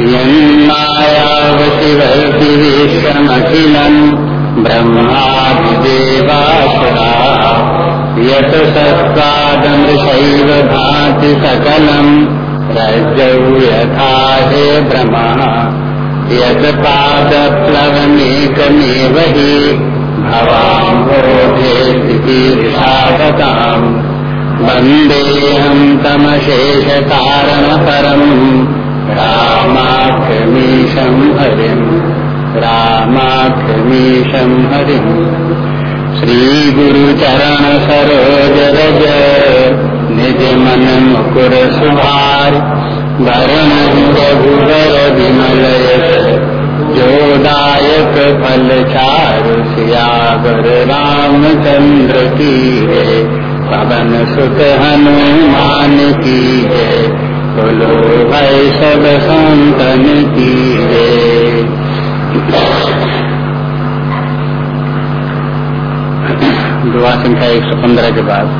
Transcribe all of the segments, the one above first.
यन्मायावशिवर्ति विश्वमखिलम् ब्रह्मादिदेवासुरा। यत् सत्त्वादमृशैव भाति सकलम्। रज्जौ यथा हे भ्रमः यत्पादप्लवमेकमेव हि भवाम्भोधे स्थितिर्षादताम् वन्देऽहम् तमशेषकारणपरम् रामाख्यमीशम् हरिम् रामाख्यमीशम् हरिम् श्रीगुरुचरण सरोज रज निज मन मुकुर सुभार वरण रघुवर विमल जोदायक फल चारु सियावर रामचंद्र की है, पवन सुत हनुमान की है। बोलो भाई सब संतन की दुआ संख्या एक सौ पंद्रह के बाद।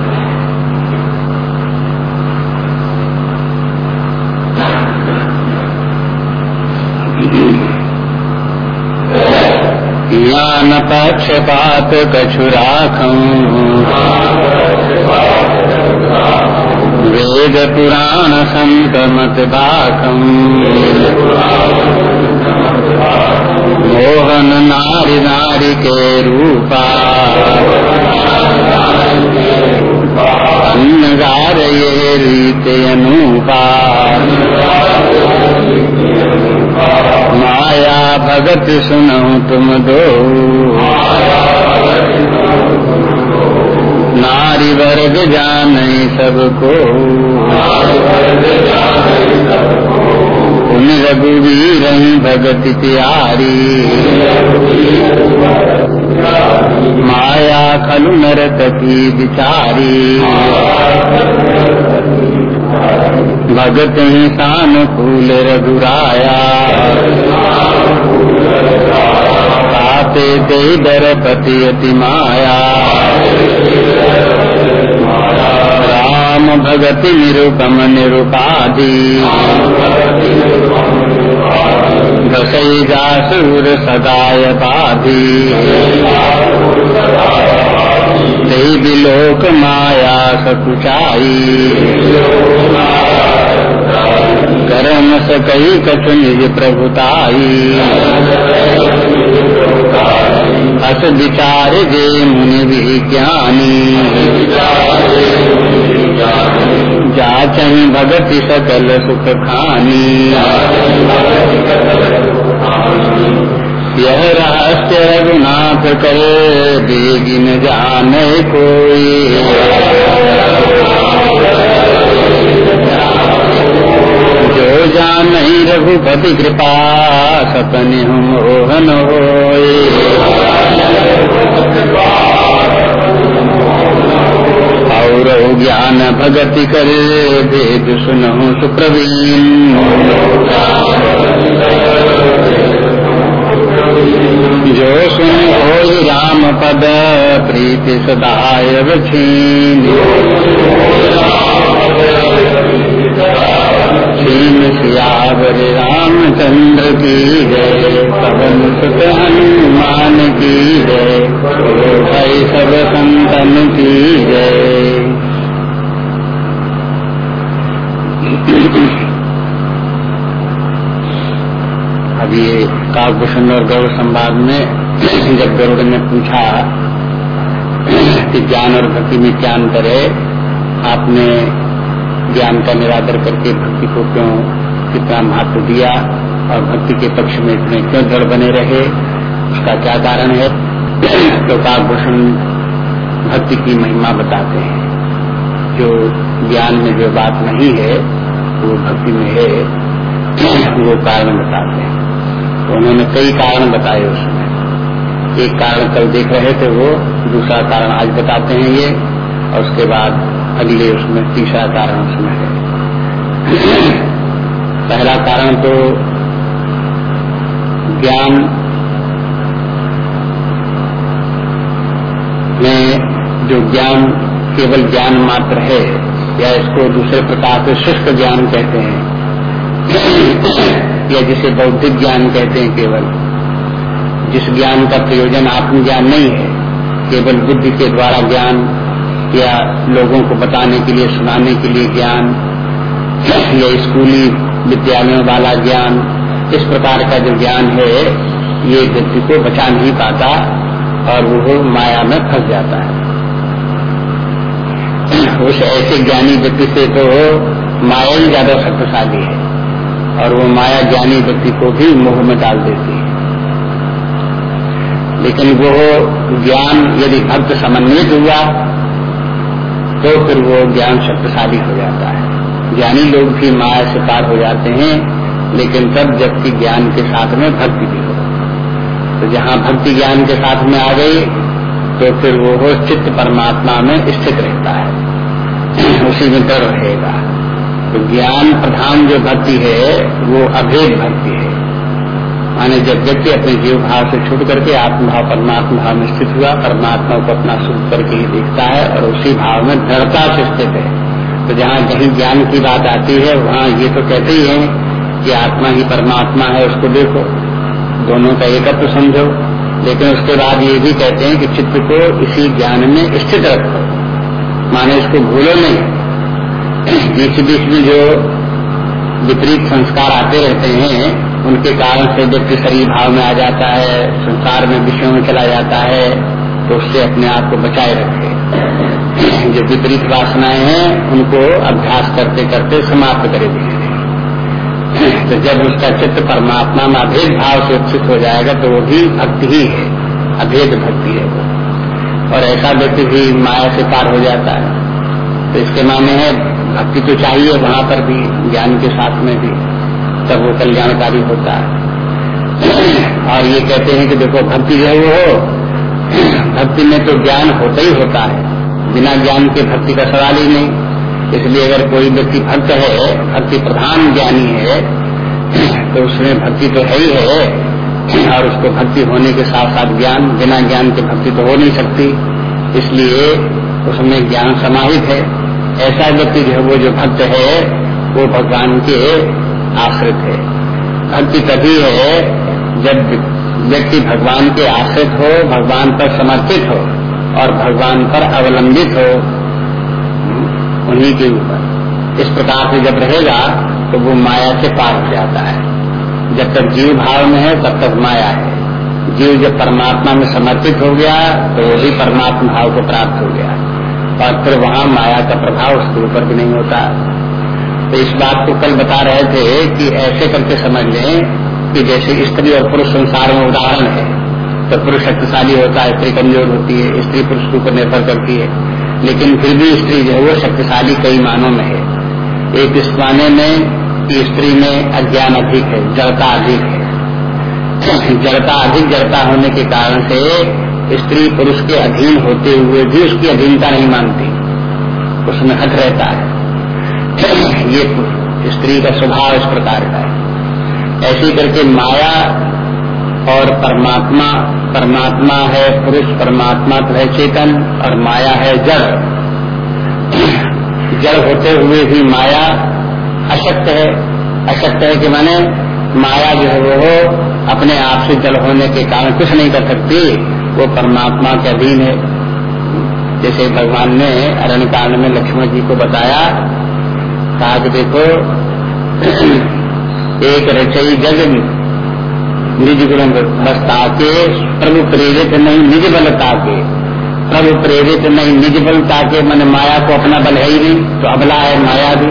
ज्ञान पक्षपात कछुराखं वेद पुराण संत मत बाखं मोहन नारी नारी के रूपा। अन्नगार ये रीत अनूपा। माया भगत सुनो तुम दो। नारी वर्ग जान सबको। उन रघुवीर भगत प्यारी। माया खलु नरत की बिचारी भगत ही सानुकूल रघुराया। काते ते दरपति अति माया। भगति निरुपम निरुपाधि। घसई जासूर सदाय बाधी देवी लोक माया सकुचाई। करम सकई कछु निज प्रभुताई। अस विचार जे मुनि विज्ञानी। जाचन भगति सकल सुख खानी। यह रहस्य रघुनाथ करे बेगिन जाने कोई। जो जान नहीं रघुपति कृपा हम मोहन होए और ज्ञान भगति करे, भेद सुनहु सुप्रवीण। जो सुन हो राम पद, प्रीति सदाय छीन छीन सियावर रामचंद्र की जय पवन सुत हनुमान की जय। भाई सब संतन की जय अब ये काकभूषण और गौरव संवाद में जब गरुड़ ने पूछा कि ज्ञान और भक्ति में क्या अंतर है, आपने ज्ञान का निरादर करके भक्ति को क्यों कितना महत्व दिया और भक्ति के पक्ष में इतने क्यों दृढ़ बने रहे? उसका क्या कारण है? तो काकभूषण भक्ति की महिमा बताते हैं। जो ज्ञान में जो बात नहीं है, वो भक्ति में है, वो कारण बताते हैं। तो उन्होंने कई कारण बताए उसमें। एक कारण कल देख रहे थे वो, दूसरा कारण आज बताते हैं ये, और उसके बाद अगले उसमें, तीसरा कारण उसमें है। पहला कारण तो ज्ञान में जो ज्ञान केवल ज्ञान मात्र है, या इसको दूसरे प्रकार से शुष्क ज्ञान कहते हैं, या जिसे बौद्धिक ज्ञान कहते हैं केवल, जिस ज्ञान का प्रयोजन आत्मज्ञान नहीं है, केवल बुद्धि के द्वारा ज्ञान या लोगों को बताने के लिए, सुनाने के लिए ज्ञान, या स्कूली विद्यालयों वाला ज्ञान, इस प्रकार का जो ज्ञान है, ये व्यक्ति को बचा नहीं पाता और वो माया में फंस जाता है। उस ऐसे ज्ञानी व्यक्ति से तो माया ही ज़्यादा शक्तिशाली है और वो माया ज्ञानी व्यक्ति को भी मोह में डाल देती है। लेकिन वो ज्ञान यदि भक्त समन्वित हुआ तो फिर वो ज्ञान शक्तिशाली हो जाता है। ज्ञानी लोग भी माया से पार हो जाते हैं, लेकिन तब जबकि ज्ञान के साथ में भक्ति भी हो। तो जहाँ भक्ति ज्ञान के साथ में आ गई तो फिर वो हो चित्त परमात्मा में स्थित रहता है। उसी में डर रहेगा। तो ज्ञान प्रधान जो भक्ति है, वो अभेद भक्ति है। माने जब व्यक्ति अपने जीव भाव से छूट करके आत्मभाव परमात्मा भाव में स्थित हुआ, परमात्मा को अपना सुख करके ही देखता है और उसी भाव में दृढ़ता से स्थित है। तो जहाँ कहीं ज्ञान की बात आती है, वहाँ ये तो कहते ही है कि आत्मा ही परमात्मा है, उसको देखो। दोनों का एकत्व समझो। लेकिन उसके बाद ये भी कहते हैं कि चित्त को इसी ज्ञान में स्थित रखो। माने इसको भूलो नहीं। बीच बीच में जो विपरीत संस्कार आते रहते हैं उनके कारण से व्यक्ति शरीर भाव में आ जाता है, संसार में विषयों में चला जाता है तो उससे अपने आप को बचाए रखे। जो विपरीत वासनाएँ हैं, उनको अभ्यास करते करते समाप्त करे धीरे तो जब उसका चित्त परमात्मा में अभेद भाव से उत्सित हो जाएगा तो वो भी भक्ति ही है। अभेद भक्ति है वो। और ऐसा व्यक्ति भी माया से पार हो जाता है। तो इसके माने है भक्ति तो चाहिए वहाँ पर भी, ज्ञान के साथ में भी। तब वो कल्याणकारी होता है। और ये कहते हैं कि देखो, भक्ति जो है वो भक्ति में तो ज्ञान होता ही होता है। बिना ज्ञान के भक्ति का सवाल ही नहीं। इसलिए अगर कोई व्यक्ति भक्त है, भक्ति प्रधान ज्ञानी है तो उसमें भक्ति तो है ही है। और उसको भक्ति होने के साथ साथ ज्ञान, बिना ज्ञान के भक्ति तो हो नहीं सकती। इसलिए उसमें ज्ञान समाहित है। ऐसा व्यक्ति जो है वो जो भक्त है, वो भगवान के आश्रित है। भक्ति तभी है जब व्यक्ति भगवान के आश्रित हो, भगवान पर समर्पित हो और भगवान पर अवलंबित हो उन्हीं के ऊपर। इस प्रकार से जब रहेगा तो वो माया से पार हो जाता है। जब तक जीव भाव में है, तब तक माया है। जीव जब परमात्मा में समर्पित हो गया तो वो भी परमात्मा भाव को प्राप्त हो गया। और फिर वहाँ माया का प्रभाव उसके ऊपर भी नहीं होता। तो इस बात को कल बता रहे थे कि ऐसे करके समझ लें कि जैसे स्त्री और पुरुष संसार में उदाहरण है तो पुरुष शक्तिशाली होता है, स्त्री कमज़ोर होती है, स्त्री पुरुष के ऊपर निर्भर करती है। लेकिन फिर भी स्त्री जो है वो शक्तिशाली कई मानों में है। एक इस माने में कि स्त्री में अज्ञान अधिक है, जड़ता अधिक है। जड़ता अधिक जड़ता होने के कारण से स्त्री पुरुष के अधीन होते हुए भी उसकी अधीनता नहीं मानती। उसमें हट रहता है। ये स्त्री का स्वभाव इस प्रकार का है। ऐसी करके माया और परमात्मा परमात्मा है पुरुष, परमात्मा तो है चेतन और माया है जड़। जड़ होते हुए भी माया अशक्त है। अशक्त है कि माने माया जो है वो अपने आप से जल होने के कारण कुछ नहीं कर सकती, वो परमात्मा के अधीन है। जैसे भगवान ने अरण्य कांड में लक्ष्मण जी को बताया कि देखो, एक रचई जग निज गुण बस ताके प्रभु प्रेरित नहीं, निज बल ताके प्रभु प्रेरित नहीं, निज बल ताके मैंने माया को अपना बल है ही नहीं तो अबला है माया भी।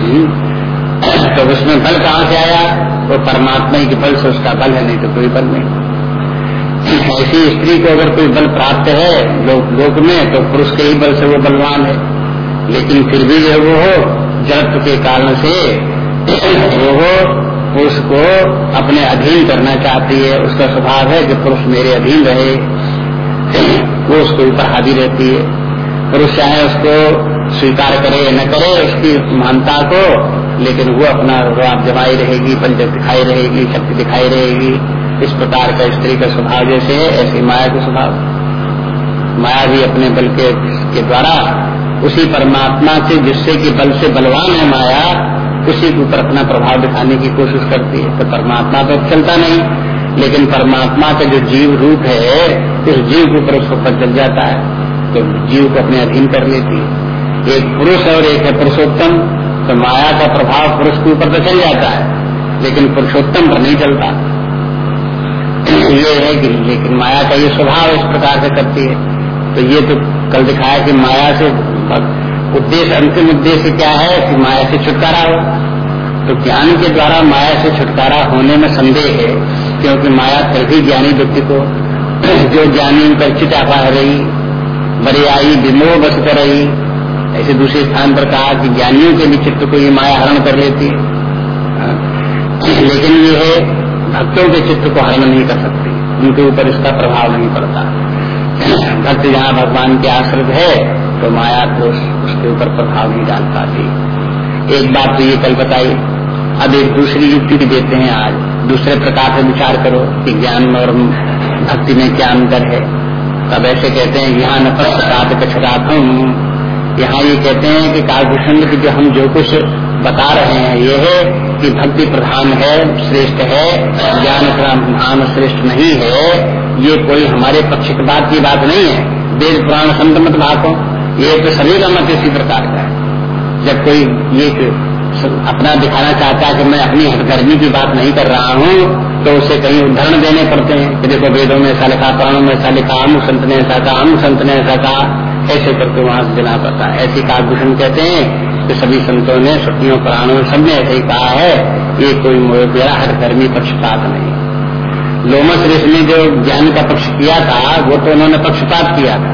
हम्म। तो उसमें बल कहाँ से आया? तो परमात्मा के बल से उसका बल है, नहीं तो कोई बल नहीं। ऐसी स्त्री को अगर कोई बल प्राप्त है, लोक लोक में तो पुरुष के ही बल से वो बलवान है। लेकिन फिर भी जो वो जड़त्व के कारण से वो हो उसको अपने अधीन करना चाहती है, उसका स्वभाव है कि पुरुष मेरे अधीन रहे, वो उसके ऊपर हावी रहती है। पुरुष चाहे उसको स्वीकार करे न करे, उसकी महानता को, लेकिन वो अपना आप जमाई रहेगी बल दिखाई रहेगी, शक्ति दिखाई रहेगी। इस प्रकार का स्त्री का स्वभाव जैसे है, ऐसे माया का स्वभाव। माया भी अपने बल के द्वारा उसी परमात्मा से जिससे कि बल से बलवान है माया, उसी के ऊपर अपना प्रभाव दिखाने की कोशिश करती है। तो परमात्मा तो चलता नहीं, लेकिन परमात्मा का जो जीव रूप है, उस जीव के ऊपर उसको पद चल जाता है। तो जीव को अपने अधीन कर लेती है। एक पुरुष और एक है पुरुषोत्तम तो माया का प्रभाव पुरुष के ऊपर तो चल जाता है, लेकिन पुरुषोत्तम पर नहीं चलता। ये है कि, लेकिन माया का ये स्वभाव इस प्रकार से करती है। तो ये तो कल दिखाया कि माया से उद्देश्य, अंतिम उद्देश्य क्या है कि माया से छुटकारा हो तो ज्ञान के द्वारा माया से छुटकारा होने में संदेह है, क्योंकि माया फिर भी ज्ञानी व्यक्ति को जो ज्ञानी पर चिटापा रही बड़ी आई विमोह बस कर रही, ऐसे दूसरे स्थान पर कहा कि ज्ञानियों के भी चित्त को ये माया हरण कर लेती हाँ। लेकिन ये है, भक्तों के चित्त को हरण नहीं कर सकती, उनके ऊपर इसका प्रभाव नहीं पड़ता भक्त जहाँ भगवान के आश्रित है तो माया को उसके ऊपर प्रभाव नहीं डाल पाती। एक बात तो ये कल बताई, अब एक दूसरी युक्ति भी देते हैं आज। दूसरे प्रकार से विचार करो कि ज्ञान और भक्ति में क्या अंतर है। तब ऐसे कहते हैं यहाँ न पश्चात कछराथम यहाँ ये कहते हैं कि कालभूषण की जो हम जो कुछ बता रहे हैं, ये है कि भक्ति प्रधान है, श्रेष्ठ है, ज्ञान प्रधान श्रेष्ठ नहीं है। ये कोई हमारे पक्ष की बात की बात नहीं है। वेद पुराण संत मत भागो। ये तो सभी का मत इसी प्रकार का है। जब कोई ये अपना दिखाना चाहता है कि मैं अपनी हथकर्मी की बात नहीं कर रहा हूँ तो उसे कहीं उदाहरण देने पड़ते हैं कि देखो वेदों में ऐसा लिखा, प्राणों में ऐसा लिखा हम संत ने ऐसा कहा हम संत ने ऐसा कहा। ऐसे करके वहाँ से देना पड़ता है। ऐसी कालभूषण कहते हैं कि सभी संतों ने सतियों प्राणों में सबने ऐसे ही कहा है, ये कोई मेरा हर पक्षपात नहीं। लोमस ऋषि ने जो ज्ञान का पक्ष किया था, वो तो उन्होंने पक्षपात किया था।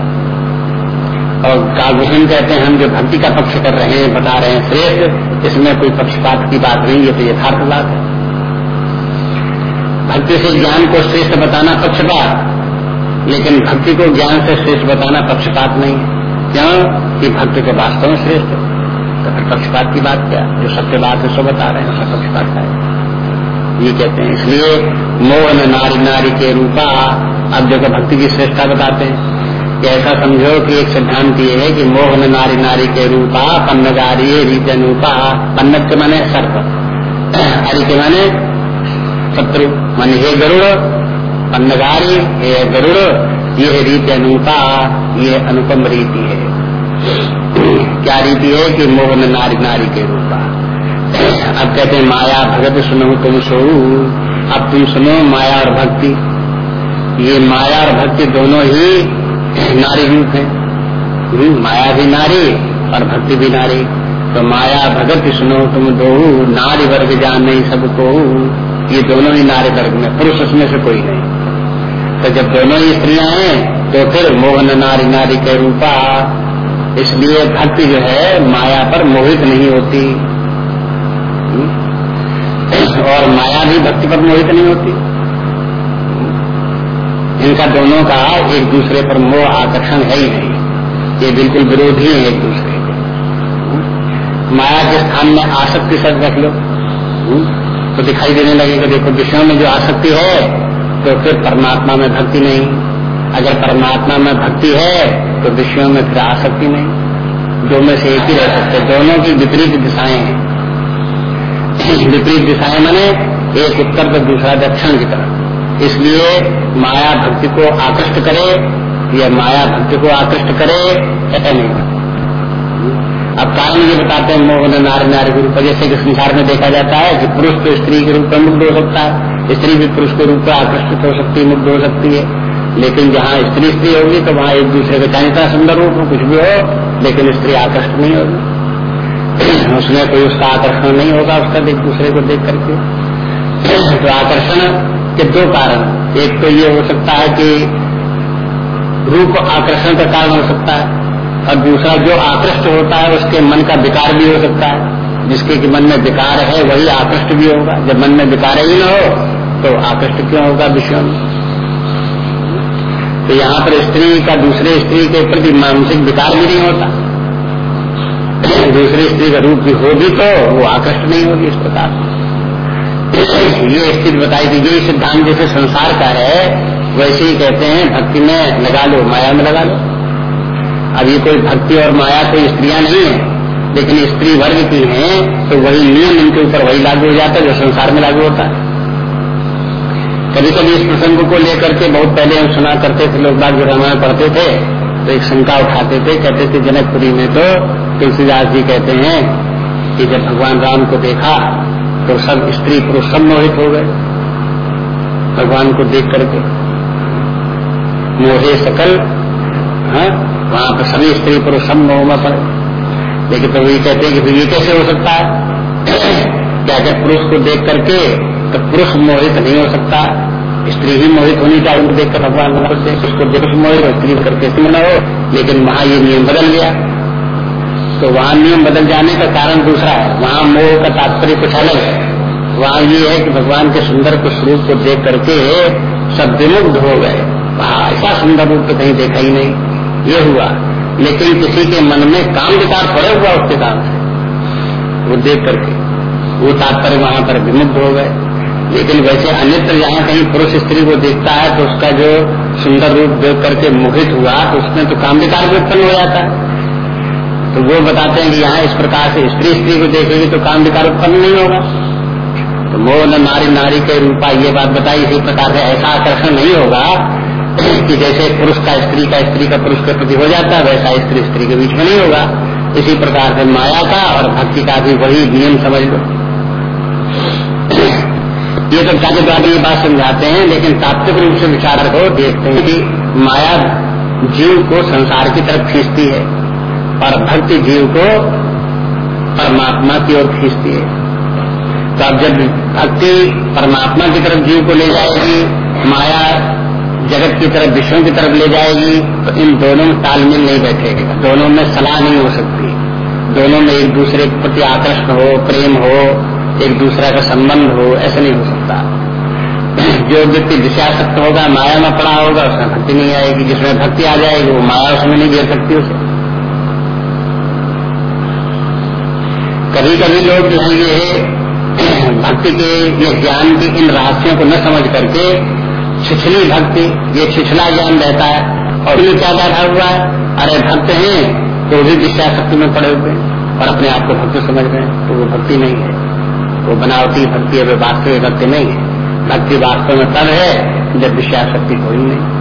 और कालभूषण कहते हैं हम, जो भक्ति का पक्ष कर रहे हैं, बता रहे हैं, श्रेष्ठ, इसमें कोई पक्षपात की बात नहीं है तो यथार्थ बात है। भक्ति से ज्ञान को श्रेष्ठ बताना पक्षपात, लेकिन भक्ति को ज्ञान से श्रेष्ठ बताना पक्षपात नहीं है। क्यों? कि भक्ति के वास्तव में श्रेष्ठ है। तो फिर पक्षपात की बात क्या? जो सत्य बात है, सो बता रहे हैं सब पक्षपात है। ये कहते हैं, इसलिए मोहन नारी नारी के रूपा, अब देखो भक्ति की श्रेष्ठता बताते हैं। ऐसा समझो कि एक सिद्धांत ये है कि मोहन नारी नारी के रूपा, पन्नगारी रीत अनुपा पन्नक के माने सर्प। हरि के माने शत्रु। मान हे गरुड़, पन्नगारी, हे गरुड़, ये रीत अनुपा ये अनुपम रीति है। क्या रीति है कि मोहन नारी नारी के रूपा? अब कहते माया भगत सुनो तुम सो। अब तुम सुनो माया और भक्ति। ये माया और भक्ति दोनों ही नारी रूप है। हम्म, माया भी नारी और भक्ति भी नारी। तो माया भगत सुनो तुम दो नारी वर्ग जान नहीं सबको। ये दोनों ही नारी वर्ग में पुरुष उसमें से कोई नहीं। तो जब दोनों ही स्त्रियाँ हैं तो फिर मोहन नारी नारी के रूपा। इसलिए भक्ति जो है माया पर मोहित नहीं होती। और माया भी भक्ति पर मोहित नहीं होती। इनका दोनों का एक दूसरे पर मोह, आकर्षण है ही नहीं। ये बिल्कुल विरोधी है एक दूसरे के। माया के स्थान में आसक्ति सब रख लो। तो दिखाई देने लगेगा, देखो, विषयों में जो आसक्ति है तो फिर परमात्मा में भक्ति नहीं। अगर परमात्मा में भक्ति है तो विषयों में फिर आसक्ति नहीं। दो में से एक ही रह सकते दोनों की विपरीत दिशाएँ हैं। विपरीत दिशाएँ माने एक उत्तर तो दूसरा दक्षिण की तरफ़। इसलिए माया भक्ति को आकृष्ट करे, या माया भक्ति को आकृष्ट करे, ऐसा नहीं। अब कारण ये बताते हैं, मोहन नारी नारी के रूप जैसे कि संसार में देखा जाता है, कि पुरुष तो स्त्री के रूप में मुग्ध हो सकता है, स्त्री भी पुरुष के रूप में आकर्षित हो सकती है मुग्ध हो सकती है। लेकिन जहाँ स्त्री स्त्री होगी तो वहाँ एक दूसरे का चाहे इतना सुंदर रूप कुछ भी हो, लेकिन स्त्री आकर्षित नहीं होगी। उसमें कोई उसका आकर्षण नहीं होगा, उसका एक दूसरे को देख करके। तो आकर्षण के दो कारण एक तो ये हो सकता है कि रूप आकर्षण का कारण हो सकता है, और दूसरा जो आकृष्ट होता है, उसके मन का विकार भी हो सकता है। जिसके कि मन में विकार है, वही आकृष्ट भी होगा। जब मन में विकार ही न हो तो आकृष्ट क्यों होगा विषयों में? तो यहाँ पर स्त्री का दूसरे स्त्री के प्रति मानसिक विकार भी नहीं होता। दूसरी स्त्री का रूप भी होगी तो वो आकर्षण नहीं होगी इस प्रकार ये स्थिति बताई थी यही सिद्धांत जैसे संसार का है, वैसे ही कहते हैं, भक्ति में लगा लो, माया में लगा लो। अब ये कोई भक्ति और माया कोई स्त्रियाँ नहीं है, लेकिन स्त्री वर्ग की हैं तो वही नियम इनके ऊपर वही लागू हो जाता है, जो संसार में लागू होता है। कभी कभी इस प्रसंग को लेकर के बहुत पहले हम सुना करते थे, लोग बाग जो रामायण पढ़ते थे तो एक शंका उठाते थे, कहते थे जनकपुरी में तो तुलसीदास जी कहते हैं कि जब भगवान राम को देखा तो सब स्त्री पुरुष सब मोहित हो गए। भगवान को देख करके। मोहे सकल हाँ वहाँ पर सभी स्त्री पुरुष सब मोह में पड़े। लेकिन तो वही कहते हैं कि ये कैसे हो सकता है? क्या जब पुरुष को देख करके तो पुरुष मोहित नहीं हो सकता। स्त्री ही मोहित होनी चाहिए, उनको देखकर भगवान उसको पुरुष मोहित हो स्त्री करके न हो। लेकिन वहाँ ये नियम बदल गया। तो वहाँ नियम बदल जाने का कारण दूसरा है। वहाँ मोह का तात्पर्य कुछ अलग है। वहाँ ये है कि भगवान के सुंदर कुछ रूप को देख करके सब विमुग्ध हो गए। ऐसा सुंदर रूप तो कहीं देखा ही नहीं। ये हुआ। लेकिन किसी के मन में काम विकार पड़े हुआ उसके काम वो देख करके। वो तात्पर्य वहाँ पर विमुग्ध हो गए। लेकिन वैसे अन्यत्र जहाँ कहीं पुरुष स्त्री को देखता है तो उसका जो सुंदर रूप देख करके मोहित हुआ तो उसमें तो काम विकार भी उत्पन्न हो जाता है। तो वो बताते हैं कि यहाँ इस प्रकार से स्त्री स्त्री को देखेगी तो काम विकार उत्पन्न नहीं होगा। तो मोह न नारी नारी के रूपा ये बात बताई, इसी प्रकार से ऐसा आकर्षण नहीं होगा कि जैसे पुरुष का स्त्री का स्त्री का पुरुष के प्रति हो जाता है वैसा स्त्री स्त्री के बीच में नहीं होगा। इसी प्रकार से माया का और भक्ति का भी वही नियम समझ लो। ये तो जाके द्वारा ये बात समझाते हैं, लेकिन तात्विक रूप से विचार को देखते हैं कि माया जीव को संसार की तरफ़ खींचती है। और भक्ति जीव को परमात्मा की ओर खींचती है। तो अब जब भक्ति परमात्मा की तरफ़ जीव को ले जाएगी, माया जगत की तरफ़ विश्व की तरफ़ ले जाएगी तो इन दोनों में तालमेल नहीं बैठेगा। दोनों में सलाह नहीं हो सकती। दोनों में एक दूसरे के प्रति आकर्षण हो, प्रेम हो, एक दूसरा का संबंध हो, ऐसा नहीं हो सकता। जो व्यक्ति दिशाशक्त होगा, माया में पड़ा होगा, उसमें भक्ति नहीं आएगी। जिसमें भक्ति आ जाएगी, वो माया उसमें नहीं घेर सकती उसे। कभी कभी लोग जो है ये भक्ति के ये ज्ञान के इन रहस्यों को न समझ करके छिछली भक्ति, ये छिछला ज्ञान रहता है और ये क्या बैठा हुआ? है अरे भक्त हैं तो भी दिशा शक्ति में पड़े हुए और अपने आप को भक्त समझ रहे हैं तो वो भक्ति नहीं है। वो बनावटी भक्ति है वे वास्तविक भक्ति नहीं है। भक्ति वास्तव में तब है जब विश्वास शक्ति कोई नहीं।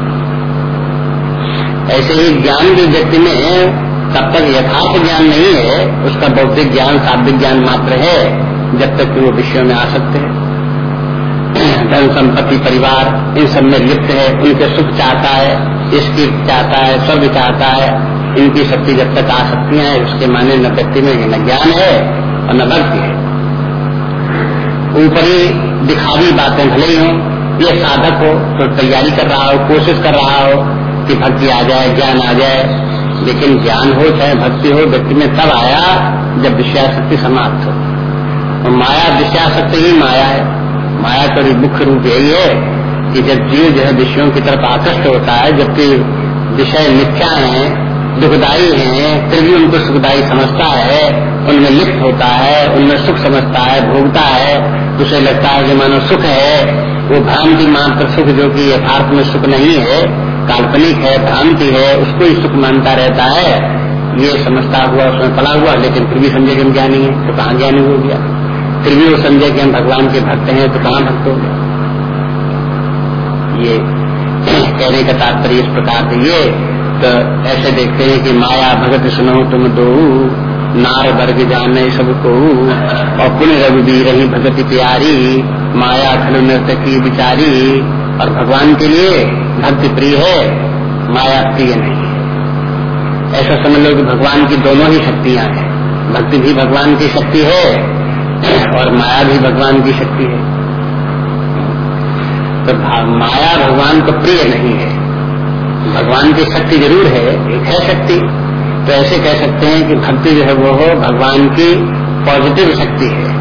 ऐसे ही ज्ञान भी व्यक्ति में तब तक यथार्थ ज्ञान नहीं है, उसका बौद्धिक ज्ञान शाब्दिक ज्ञान मात्र है, जब तक कि वो विषयों में आ सकते हैं। धन, संपत्ति, परिवार, इन सब में लिप्त है, उनके सुख चाहता है, इसकी चाहता है, स्वर्ग चाहता है, इनकी शक्ति जब तक आ सकती है, उसके माने न व्यक्ति में न ज्ञान है और न भक्ति है। ऊपरी दिखावी बातें भले ही हो, ये साधक हो तो तैयारी कर रहा हो, कोशिश कर रहा हो कि भक्ति आ जाए, ज्ञान आ जाए लेकिन ज्ञान हो, चाहे भक्ति हो, व्यक्ति में तब आया जब विषयाशक्ति समाप्त हो। और माया विषयाशक्ति ही माया है। माया का मुख्य रूप यही है कि जब जीव जो है विषयों की तरफ़ आकृष्ट होता है, जबकि विषय मिथ्या है, दुखदायी है, फिर भी उनको सुखदायी समझता है, उनमें लिप्त होता है, उनमें सुख समझता है, भोगता है, उसे लगता है कि मानो सुख है। वो भ्रांति मात्र सुख जो कि यथार्थ में सुख नहीं है। काल्पनिक है, भ्रांति है, उसको ही सुख मानता रहता है। ये समझता हुआ उसमें पड़ा हुआ, लेकिन फिर भी समझे कि हम ज्ञानी है तो कहाँ ज्ञानी हो गया? फिर भी वो समझे कि हम भगवान के भक्त हैं तो कहाँ भक्त हो गया? ये कहने का तात्पर्य इस प्रकार से ये तो ऐसे देखते हैं कि माया भगत सुनो तुम दो, नार वर्ग जाने सबको, और पुण्य रघुबीर रही भगत प्यारी, माया खल नृत्य की बिचारी और भगवान के लिए भक्ति प्रिय है, माया प्रिय नहीं है। ऐसा समझ लो कि भगवान की दोनों ही शक्तियाँ हैं। भक्ति भी भगवान की शक्ति है और माया भी भगवान की शक्ति है। तो माया भगवान को प्रिय नहीं है। भगवान की शक्ति ज़रूर है, एक है शक्ति। तो ऐसे कह सकते हैं कि भक्ति जो है वो हो भगवान की पॉजिटिव शक्ति है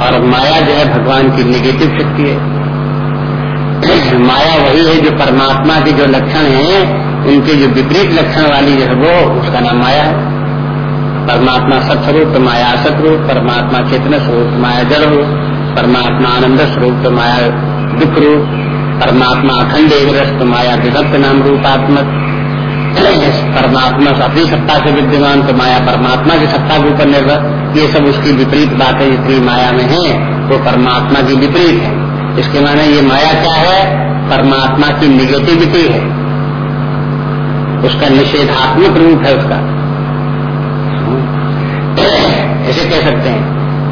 और माया जो है भगवान की निगेटिव शक्ति है। माया वही है जो परमात्मा के जो लक्षण हैं, उनके जो विपरीत लक्षण वाली जो है वो, उसका नाम माया है। परमात्मा सत्स्वरूप तो माया असतरूप परमात्मा चेतन स्वरूप, माया जड़ हो, परमात्मा आनंद स्वरूप तो माया दुख रूप, परमात्मा अखंड एक रस तो माया विभक्त नाम रूपात्मक परमात्मा अपनी सत्ता से विद्यमान तो माया परमात्मा की सत्ता के ऊपर निर्भर। ये सब उसकी विपरीत बातें जितनी माया में है, वो परमात्मा की विपरीत है। इसके माने ये माया क्या है? परमात्मा की निगेटिविटी है। उसका निषेधात्मक रूप है उसका। ऐसे कह सकते हैं।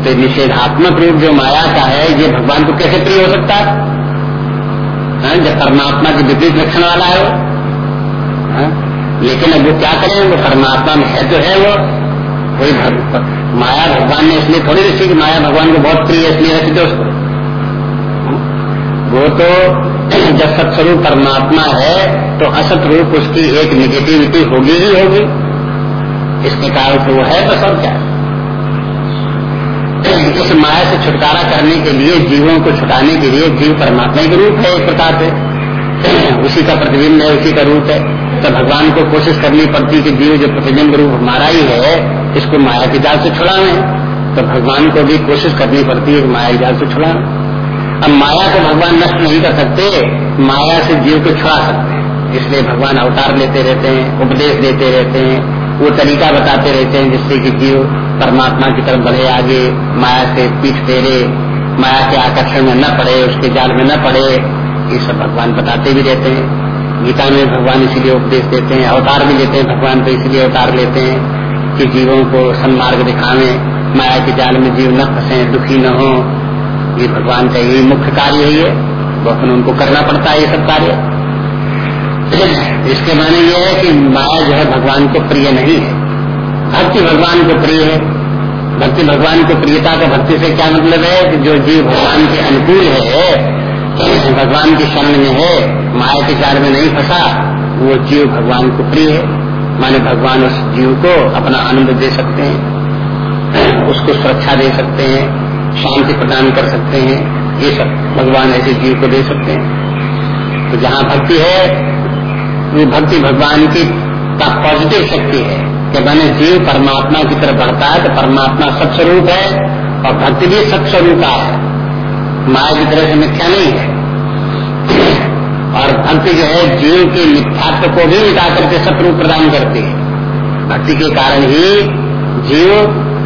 तो निषेधात्मक रूप जो माया का है ये भगवान को कैसे प्रिय हो सकता है? हाँ, जब परमात्मा के विपरीत लक्षण वाला है वो। हाँ, लेकिन अब वो क्या करें? वो परमात्मा में है तो है वो। कोई माया भगवान ने इसलिए थोड़ी रखी कि माया भगवान को बहुत प्रिय इसलिए रखी थी उसको। वो तो जब सत्स्वरूप परमात्मा है तो असत रूप उसकी एक निगेटिविटी होगी ही होगी। इसके कारण से वो है बस और क्या? इस माया से छुटकारा करने के लिए, जीवों को छुटाने के लिए जीव परमात्मा के रूप है एक प्रकार से। उसी का प्रतिबिंब है, उसी का रूप है। तो भगवान को कोशिश करनी पड़ती कि जीव जो प्रतिबिंब रूप हमारा ही है, इसको माया के जाल से छुड़ावे। तो भगवान को भी कोशिश करनी पड़ती है माया के जाल से छुड़ावे। अब माया को भगवान नष्ट नहीं कर सकते, माया से जीव को छुड़ा सकते हैं। इसलिए भगवान अवतार लेते रहते हैं, उपदेश देते रहते हैं, वो तरीका बताते रहते हैं जिससे कि जीव परमात्मा की तरफ़ बढ़े, आगे माया से पीठ फेरे, माया के आकर्षण में न पड़े, उसके जाल में न पड़े, ये सब भगवान बताते भी रहते हैं। गीता में भगवान इसीलिए उपदेश देते हैं, अवतार भी लेते हैं, भगवान तो इसलिए अवतार लेते हैं कि जीवों को सन्मार्ग दिखावे, माया के जाल में जीव न फंसे, दुखी न हो ये भगवान का यही मुख्य कार्य ही है। वो अपन उनको करना पड़ता है ये सब कार्य। इसके माने ये है कि माया जो है भगवान को प्रिय नहीं है। भक्ति भगवान को प्रिय है। भक्ति भगवान को प्रियता का भक्ति से क्या मतलब है कि जो जीव भगवान के अनुकूल है, भगवान की शरण में है, माया के चार में नहीं फंसा, वो जीव भगवान को प्रिय है। माने भगवान उस जीव को अपना आनंद दे सकते हैं, उसको सुरक्षा दे सकते हैं। शांति प्रदान कर सकते हैं, ये सब भगवान ऐसे जीव को दे सकते हैं। तो जहाँ भक्ति है वो भक्ति भगवान की का पॉजिटिव शक्ति है। कि मैंने जीव परमात्मा की तरफ़ बढ़ता है तो परमात्मा सत्स्वरूप है और भक्ति भी सत्स्वरूपा है। माया की तरह से मिथ्या नहीं है। और भक्ति जो है, जीव के मिथ्यात्व को भी मिटा करके सतरूप प्रदान करती है। भक्ति के कारण ही जीव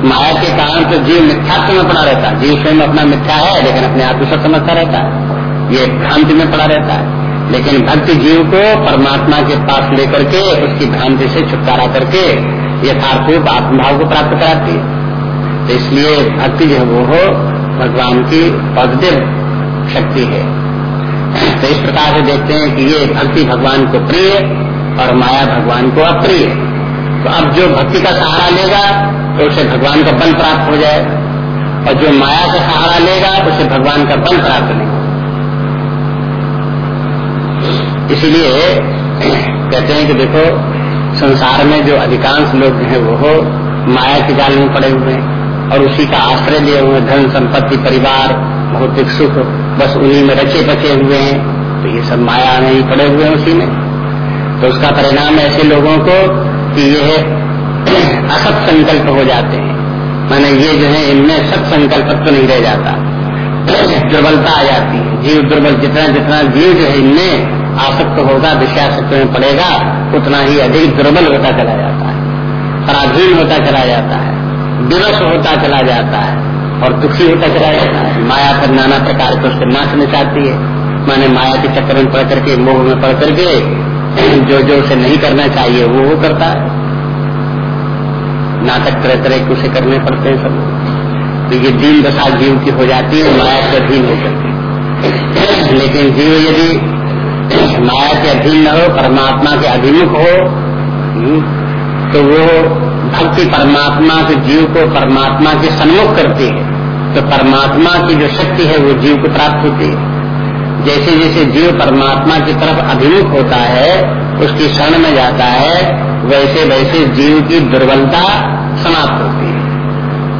माया के कारण तो जीव मिथ्यात्व में पड़ा रहता है। जीव स्वयं अपना मिथ्या है, लेकिन अपने आप को समझता रहता है। ये भ्रांति में पड़ा रहता है। लेकिन भक्ति जीव को परमात्मा के पास लेकर के, उसकी भ्रांति से छुटकारा करके यथार्थ रूप आत्मभाव को प्राप्त कराती है। तो इसलिए भक्ति जो है, वो हो भगवान की पॉजिटिव शक्ति है। तो इस प्रकार से देखते हैं कि ये भक्ति भगवान को प्रिय और माया भगवान को अप्रिय। तो अब जो भक्ति का सहारा लेगा तो उसे भगवान का बल प्राप्त हो जाए। और जो माया का सहारा लेगा उसे भगवान का बल प्राप्त नहीं इसीलिए कहते हैं कि देखो, संसार में जो अधिकांश लोग हैं, वो हो माया के जाल में पड़े हुए हैं और उसी का आश्रय लिए हुए धन, संपत्ति, परिवार, भौतिक सुख, बस उन्हीं में रचे बचे हुए हैं। तो ये सब माया में ही पड़े हुए हैं उसी में। तो उसका परिणाम ऐसे लोगों को कि यह असत संकल्प हो जाते हैं। माने ये जो है, इनमें सत संकल्प तो नहीं रह जाता। दुर्बलता आ जाती है। जीव दुर्बल, जितना जितना जीव जो है, इनमें आसक्त होगा, विषयासक्त में पड़ेगा, उतना ही अधिक दुर्बल होता चला जाता है। पराधीन होता चला जाता है। विवश होता चला जाता है। और दुखी होता चला जाता है। माया पर नाना प्रकार के उसके नाचने चाहती है। माने माया के चक्कर में पड़ करके, मोह में पड़ करके जो जो उसे नहीं करना चाहिए वो वो करता है। नाटक तरह तरह के उसे करने पड़ते हैं सब। तो ये दीन दशा जीव की हो जाती है माया के अधीन होकर के लेकिन जीव यदि माया के अधीन न हो परमात्मा के अभिमुख हो हम्म, तो वो भक्ति परमात्मा के जीव को परमात्मा के सन्मुख करती है। तो परमात्मा की जो शक्ति है वो जीव को प्राप्त होती है। जैसे जैसे जीव परमात्मा की तरफ़ अभिमुख होता है उसकी शरण में जाता है वैसे वैसे जीव की दुर्बलता समाप्त होती है।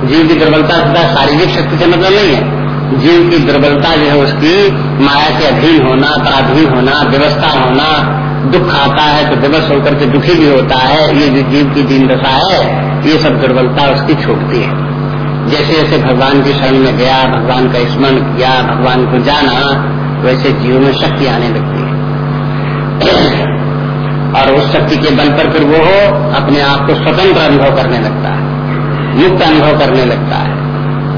जीव की दुर्बलता सदा शारीरिक शक्ति से मतलब नहीं है। जीव की दुर्बलता जो है उसकी माया के अधीन होना, पराधीन होना, व्यवस्था होना, दुख आता है तो दिवस होकर के दुखी भी होता है। ये जो जीव की दीन दशा है, ये सब दुर्बलता उसकी छूटती है। जैसे जैसे भगवान की शरण में गया, भगवान का स्मरण किया, भगवान को जाना, वैसे जीव में शक्ति आने लगती है। उस शक्ति के बल पर फिर वो हो, अपने आप को स्वतंत्र अनुभव करने लगता है। मुक्त अनुभव करने लगता है।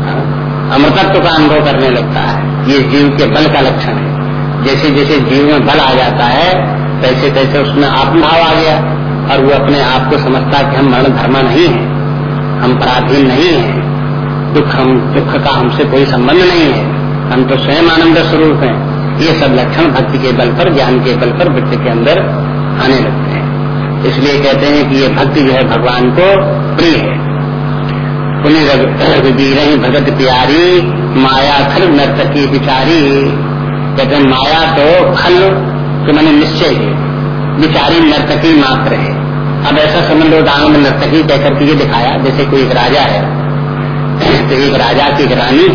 हाँ? अमृतत्व का अनुभव करने लगता है। ये जीव के बल का लक्षण है। जैसे जैसे जीव में बल आ जाता है, तैसे तैसे उसमें आत्मभाव आ गया और वो अपने आप को समझता कि हम मरण धर्मा नहीं है। हम पराधीन नहीं है। दुख हम, दुख का हमसे कोई संबंध नहीं है। हम तो स्वयं आनंद स्वरूप हैं। ये सब लक्षण भक्ति के बल पर, ज्ञान के बल पर, वृत्ति के अंदर आने लगते हैं। इसलिए कहते हैं कि ये भक्ति जो है भगवान को प्रिय है। पुण्य भगत प्यारी, माया खल, नर्तकी बिचारी कहते हैं, माया तो खल के मैंने निश्चय है। बिचारी नर्तकी मात्र है। अब ऐसा समझ लो दानों में नर्तकी कहकर के ये दिखाया, जैसे कोई एक राजा है। तो एक राजा की एक रानी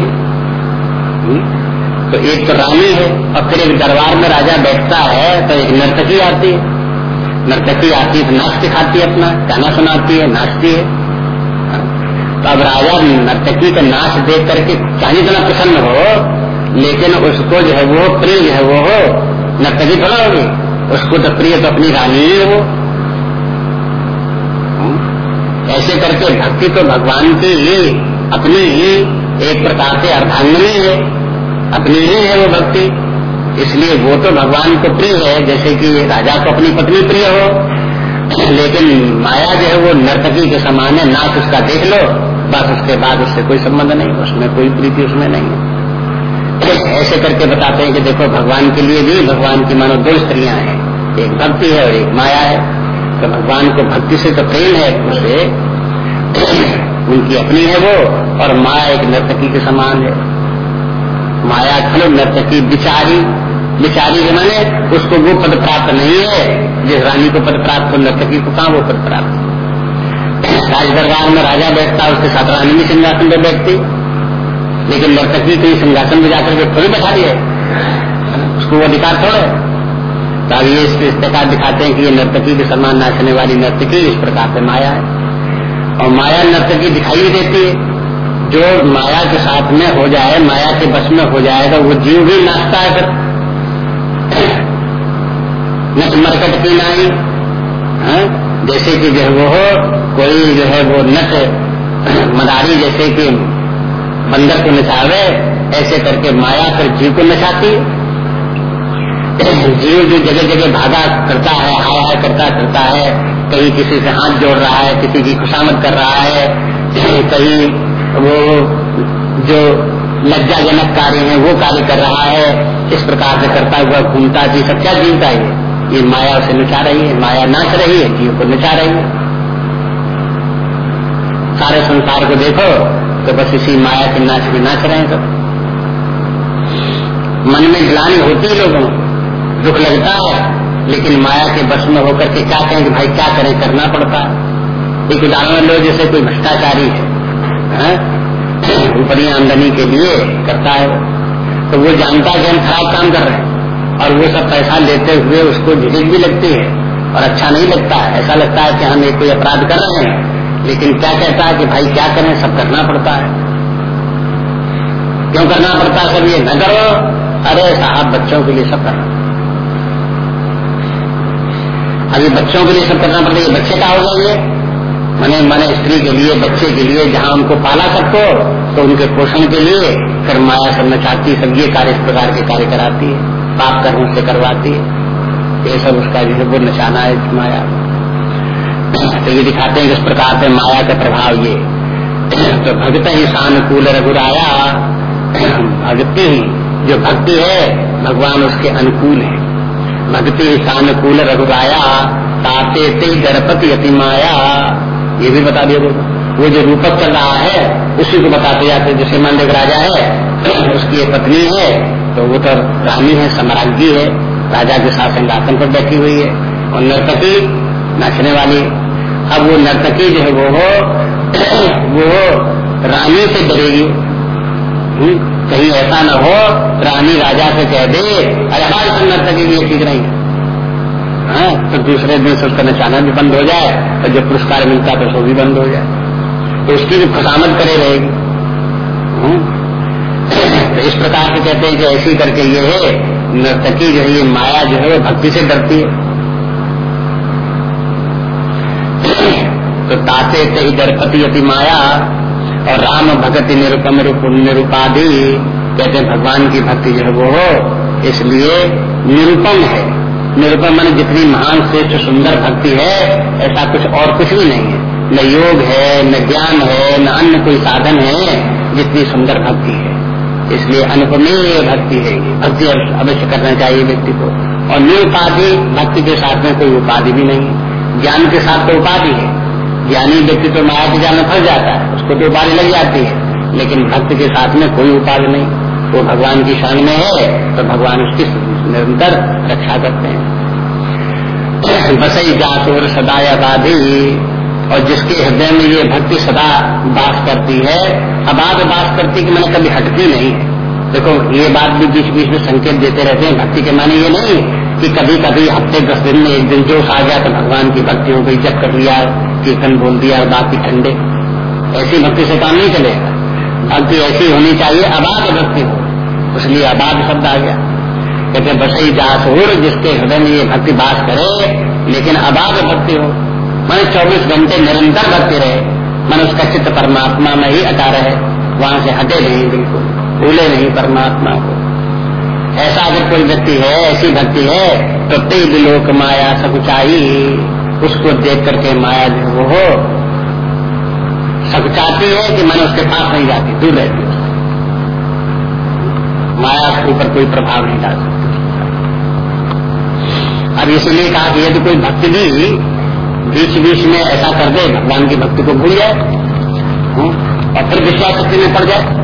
हम्म? तो एक तो रानी है, और फिर एक दरबार में राजा बैठता है तो एक नर्तकी आती है। नर्तकी आती है तो नाच दिखाती है अपना, गाना सुनाती है, नाचती है। तो अब राजा नर्तकी का नाच देख करके चाहे इतना प्रसन्न हो, लेकिन उसको जो है वो प्रिय जो है वो हो, नर्तकी थोड़ा होगी उसको तो प्रिय तो अपनी रानी ही हो ऐसे करके भक्ति तो भगवान की ही, अपनी ही एक प्रकार से अर्धांगनी है। अपनी ही है वो भक्ति। इसलिए वो तो भगवान को प्रिय है, जैसे कि राजा को अपनी पत्नी प्रिय हो। लेकिन माया जो है वो नर्तकी के समान है, नाच उसका देख लो, बस उसके बाद उससे कोई संबंध नहीं, उसमें कोई प्रीति उसमें नहीं है। ऐसे करके बताते हैं कि देखो, भगवान के लिए भी भगवान की मानो दो स्त्रियाँ हैं, एक भक्ति है और एक माया है। तो भगवान को भक्ति से तो प्रेम है उसे उनकी अपनी है वो, और माया एक नर्तकी के समान है। माया खलो नर्तकी बिचारी बिचारी के माने, उसको वो पद प्राप्त नहीं है, जिस रानी को पद प्राप्त हो, नर्तकी को कहा वो पद प्राप्त राज दरबार में राजा बैठता, उसके साथ रानी भी सिंहासन पर बैठती। लेकिन नर्तकी कहीं सिंहासन में जाकर के थोड़ी बैठा दिए उसको वो अधिकार थोड़ा तो अब ये इस प्रकार दिखाते हैं कि ये नर्तकी के समान नाचने वाली नर्तकी इस प्रकार से माया है। और माया नर्तकी दिखाई देती है। जो माया के साथ में हो जाए, माया के बस में हो जाएगा वो जीव भी नाचता है नच मरकट की नाई हाँ? जैसे कि जो वो हो, कोई जो है वो नच मदारी जैसे कि बंदर को नचावे, ऐसे करके माया फिर जीव को नचाती जीव जो जगह जगह भागा करता है हाय हाय करता करता है, कहीं किसी से हाथ जोड़ रहा है, किसी की खुशामद कर रहा है, कहीं वो जो लज्जाजनक कार्य है, वो कार्य कर रहा है, इस प्रकार से करता हुआ घूमता जी सब क्या जीवता है। ये माया उसे नचा रही है, माया नाच रही है, जीव को नचा रही है। सारे संसार को देखो तो बस इसी माया के नाच में नाच रहे हैं सब। मन में ग्लानी होती है लोगों, दुख लगता है, लेकिन माया के बस में होकर के क्या कहें कि भाई क्या करें, करना पड़ता है। एक उदाहरण लो, जैसे कोई भ्रष्टाचारी है ऊपरी आमदनी के लिए करता है तो वो जानता है कि हम खराब काम कर रहे हैं। और वो सब पैसा लेते हुए उसको झिझक भी लगती है। और अच्छा नहीं लगता है। ऐसा लगता है कि हम एक कोई अपराध कर रहे हैं। लेकिन क्या कहता है कि भाई क्या करें, सब करना पड़ता है। क्यों करना पड़ता है सब ये न करो? अरे साहब, बच्चों के लिए सब करना अभी बच्चों के लिए सब करना पड़ता है। बच्चे का हो जाएँगे मैंने मैंने स्त्री के लिए, बच्चे के लिए, जहाँ उनको पाला सबको तो उनके पोषण के लिए फिर माया सब नचाती, सब ये कार्य इस प्रकार के कार्य कराती है। पाप कर्म से करवाती है। ये सब उसका जो है वो नचाना है माया। तो ये दिखाते हैं किस प्रकार से माया का प्रभाव ये। तो भक्त ही सानुकूल रघुराया। भक्ति जो भक्ति है, भगवान उसके अनुकूल है। भक्ति सानुकूल रघुराया। ताते ते गणपति अति माया। ये भी बता दिया वो जो रूपक चल रहा है, उसी को बताते जाते जैसे मान राजा है, उसकी एक पत्नी है तो वो तो रानी है सम्राज्ञी है राजा के साथ सिंहासन पर बैठी हुई है और नर्तकी नाचने वाली अब वो नर्तकी जो है वो हो वो रानी से डरेगी हम्म? कहीं ऐसा न हो रानी राजा से कह दे अरे हमारी सुंदर तक ये ठीक नहीं है हाँ, तो दूसरे दिन से उसका नचाना भी बंद हो जाए और जब पुरस्कार मिलता है तो वो भी बंद हो जाए तो उसकी भी खुशामद करे रहेगी हम्म। तो इस प्रकार से कहते हैं कि ऐसी करके ये है, नर्तकी जो है, ये माया जो है भक्ति से डरती है। तो ताते ही दरपति अति माया और राम भगति निरुपम निरुपाधि, कहते हैं भगवान की भक्ति जो है वो हो, इसलिए निरुपम है। निरुपम मन जितनी महान, श्रेष्ठ, सुंदर भक्ति है, ऐसा कुछ और कुछ भी नहीं है। न योग है, न ज्ञान है, न अन्य कोई साधन है, जितनी सुंदर भक्ति है। इसलिए अनुपमेय भक्ति है। भक्ति अवश्य करना चाहिए व्यक्ति को। और निरुपाधि भक्ति के साथ में कोई उपाधि भी नहीं। ज्ञान के साथ तो उपाधि है। ज्ञानी व्यक्ति तो माया के जाल में फंस जाता है। उसको तो उपाधि लग जाती है। लेकिन भक्त के साथ में कोई उपाधि नहीं। वो भगवान की शान में है तो भगवान उसकी निरंतर रक्षा करते हैं। बसई जासुर सदा बाधी। और जिसके हृदय में ये भक्ति सदा बास करती है, अबाध बास करती कि मैंने कभी हटती नहीं है। देखो, ये बात भी बीच बीच में संकेत देते रहते हैं, भक्ति के माने ये नहीं कि कभी कभी हफ़्ते दस दिन में एक दिन जोश आ गया तो भगवान की भक्ति हो गई जब कर लिया, कीर्तन बोल दिया और बाकी ठंडे। ऐसी भक्ति से काम नहीं चलेगा। भक्ति ऐसी होनी चाहिए, अबाध भक्ति हो। इसलिए अबाध शब्द आ गया। कहते बसई जासूर जिसके हृदय में ये भक्ति बास करे, लेकिन अबाध भक्ति हो। मैंने चौबीस घंटे निरंतर भक्ति रहे, मन उसका चित्त परमात्मा में ही अटा रहे, वहाँ से हटे नहीं, बिल्कुल, भूले नहीं परमात्मा को। ऐसा अगर कोई व्यक्ति है, ऐसी भक्ति है तो तेज लोक माया सकुचाई, उसको देख करके माया जो वो हो, सकुचाती है कि मन उसके पास नहीं जाती, दूर रहती माया के ऊपर कोई प्रभाव नहीं डाल सकती। अब इसलिए कहा कि यदि कोई भक्ति भी बीच बीच में ऐसा कर दे भगवान की भक्ति को भूल जाए हम्म, और फिर विश्वास में पड़ जाए।